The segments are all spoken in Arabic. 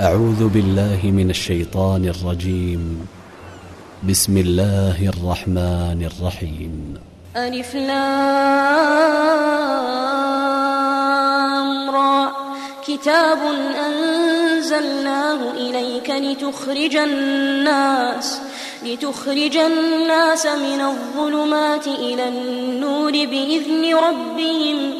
أعوذ بالله من الشيطان الرجيم. بسم الله الرحمن الرحيم. ألف لام را. كتاب أنزلناه إليك لتخرج الناس لتخرج الناس من الظلمات إلى النور بإذن ربهم.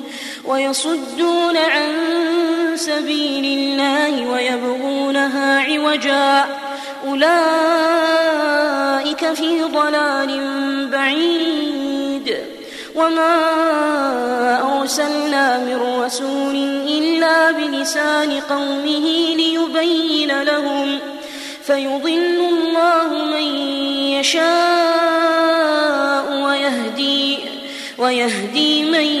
ويصدون عن سبيل الله ويبغونها عوجا. أولئك في ضلال بعيد. وما أرسلنا من رسول إلا بلسان قومه ليبين لهم. فيضل الله من يشاء ويهدي ويهدي من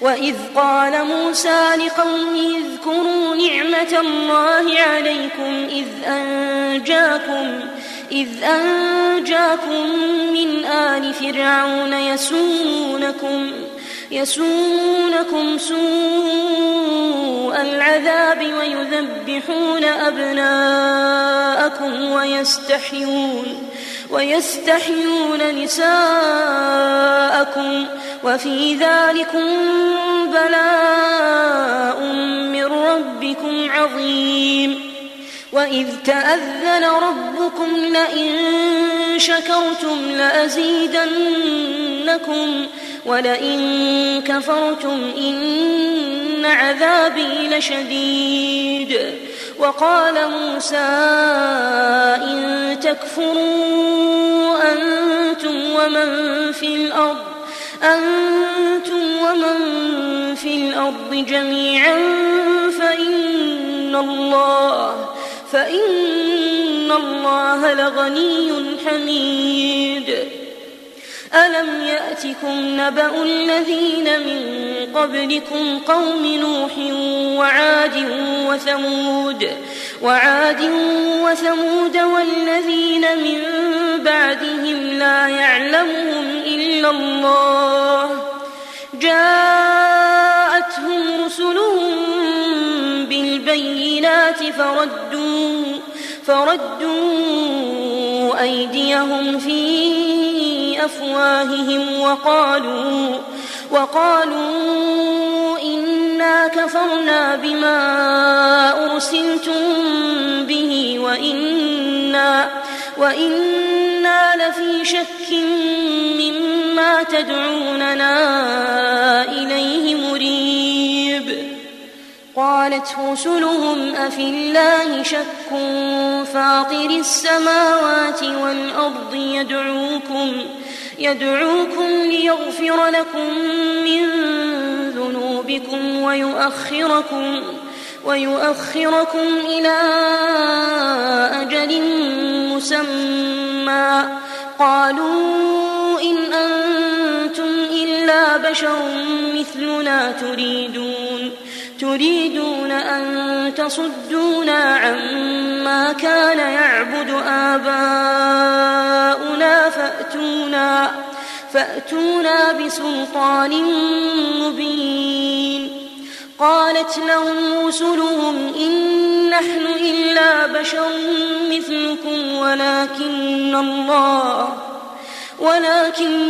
وإذ قال موسى لقومه اذكروا نعمة الله عليكم إذ أنجاكم إذ أنجاكم من آل فرعون يسومونكم يسومونكم سوء العذاب ويذبحون أبناءكم ويستحيون ويستحيون نساءكم وفي ذلكم بلاء من ربكم عظيم. وإذ تأذن ربكم لئن شكرتم لأزيدنكم ولئن كفرتم إن عذابي لشديد. وقال موسى إن تكفروا أنتم ومن في الأرض؟ أنتم ومن في الأرض جميعا فإن الله فإن الله لغني حميد. ألم يأتكم نبأ الذين من قبلكم قوم نوح وعاد وثمود وعاد وثمود والذين من بعدهم لا يعلمهم إلا الله. جاءتهم رسلهم بالبينات فردوا فردوا أيديهم في أفواههم وقالوا وقالوا إنا كفرنا بما أرسلتم به وإنا وإنا لفي شك مما تدعوننا إليه مريب. قالت رسلهم أفي الله شك فاطر السماوات والأرض يدعوكم يدعوكم ليغفر لكم من ذنوبكم ويؤخركم ويؤخركم إلى أجل مسمى. قالوا إن إلا بشر مثلنا تريدون تريدون أن تصدونا عما كان يعبد آباؤنا فأتونا فأتونا بسلطان مبين. قالت لهم رسلهم إن نحن إلا بشر مثلكم ولكن الله ولكن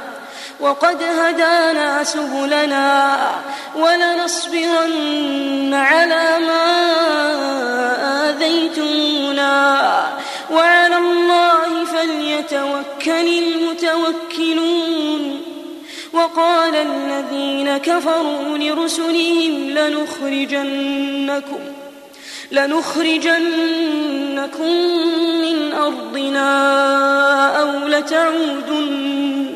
وقد هدانا سبلنا ولنصبرن على ما آذيتمونا. وعلى الله فليتوكل المتوكلون. وقال الذين كفروا لرسلهم لنخرجنكم لنخرجنكم من أرضنا أو لتعودن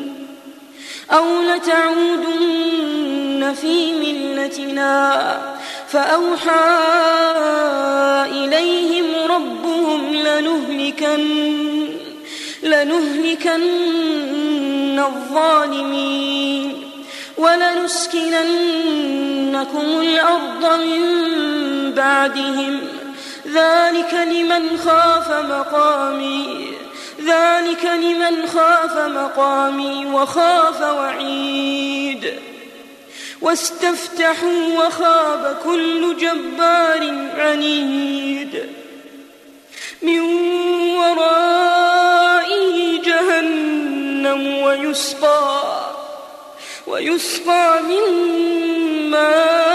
أو لتعودن في ملتنا فأوحى إليهم ربهم لنهلكن لنهلكن الظالمين ولنسكننكم الأرض من بعدهم. ذلك لمن خاف مقامي ذلك لمن خاف مقامي وخاف وعيد. واستفتحوا وخاب كل جبار عنيد. من ورائه جهنم ويسقى ويسقى من ماء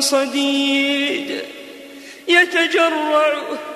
صديد. يتجرعه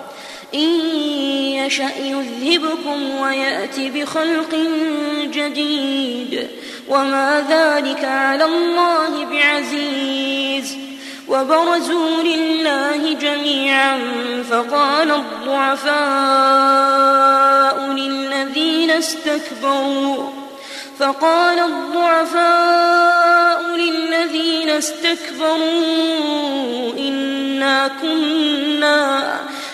إن يشأ يذهبكم ويأت بخلق جديد. وما ذلك على الله بعزيز. وبرزوا لله جميعا. فقال الضعفاء للذين استكبروا. فقال الضعفاء للذين استكبروا إنا كنا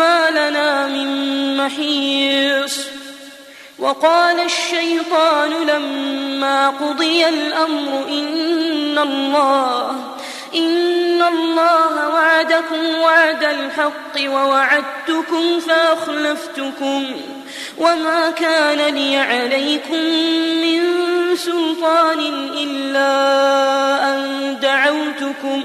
ما لنا من محيص. وقال الشيطان لما قضي الأمر إن الله إن الله وعدكم وعد الحق ووعدتكم فأخلفتكم. وما كان لي عليكم من سلطان إلا أن دعوتكم.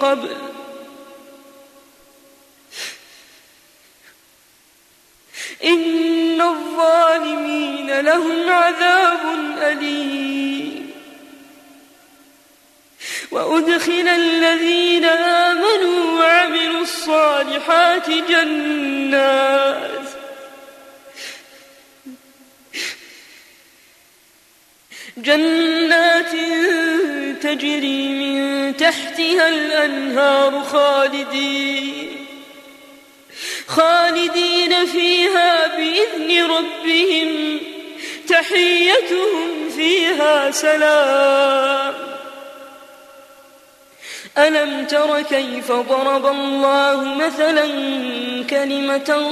قبل إن الظالمين لهم عذاب أليم. وأدخل الذين آمنوا وعملوا الصالحات جنات. جنات تجري من تحتها الأنهار خالدين خالدين فيها بإذن ربهم تحيتهم فيها سلام. ألم تر كيف ضرب الله مثلا كلمة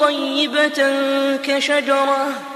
طيبة كشجرة؟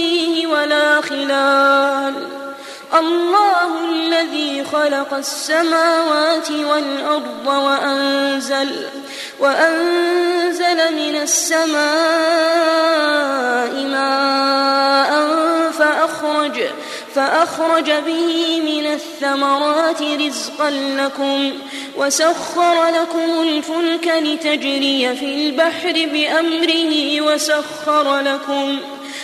فيه ولا خلال. الله الذي خلق السماوات والأرض وأنزل وأنزل من السماء ماء فأخرج فأخرج به من الثمرات رزقا لكم وسخر لكم الفلك لتجري في البحر بأمره وسخر لكم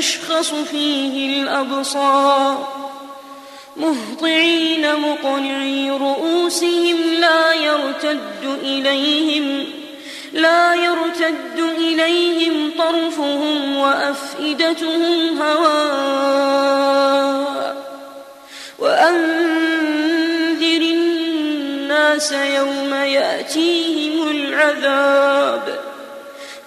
تشخص فيه الأبصار. مهطعين مقنعي رؤوسهم لا يرتد إليهم لا يرتد إليهم طرفهم وأفئدتهم هواء. وأنذر الناس يوم يأتيهم العذاب.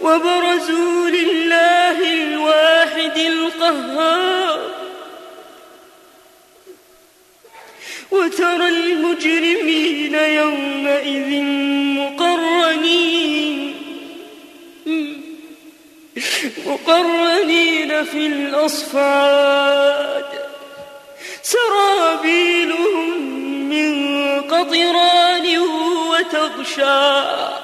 وبرزوا لله الواحد القهار. وترى المجرمين يومئذ مقرنين. مقرنين في الأصفاد. سرابيلهم من قطران وتغشى.